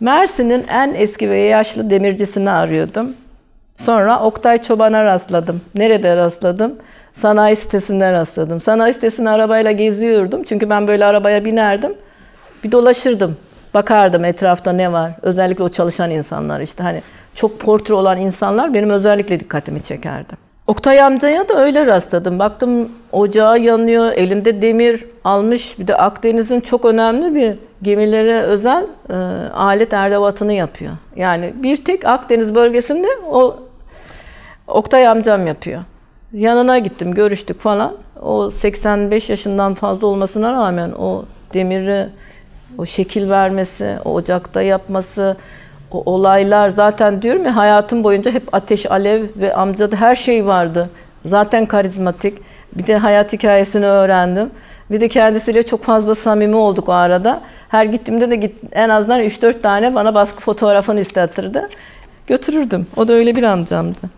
Mersin'in en eski ve yaşlı demircisini arıyordum. Sonra Oktay Çoban'a rastladım. Nerede rastladım? Sanayi sitesinde rastladım. Sanayi sitesinde arabayla geziyordum. Çünkü ben böyle arabaya binerdim. Bir dolaşırdım. Bakardım etrafta ne var. Özellikle o çalışan insanlar işte hani çok portre olan insanlar benim özellikle dikkatimi çekerdi. Oktay amcaya da öyle rastladım. Baktım ocağı yanıyor, elinde demir almış. Bir de Akdeniz'in çok önemli bir gemilere özel e, alet erdevatını yapıyor. Yani bir tek Akdeniz bölgesinde o Oktay amcam yapıyor. Yanına gittim, görüştük falan. O 85 yaşından fazla olmasına rağmen o demiri, o şekil vermesi, o ocakta yapması, o olaylar zaten diyorum ya hayatım boyunca hep ateş, alev ve amcada her şey vardı. Zaten karizmatik. Bir de hayat hikayesini öğrendim. Bir de kendisiyle çok fazla samimi olduk o arada. Her gittiğimde de git, en azından 3-4 tane bana baskı fotoğrafını istetirdi. Götürürdüm. O da öyle bir amcamdı.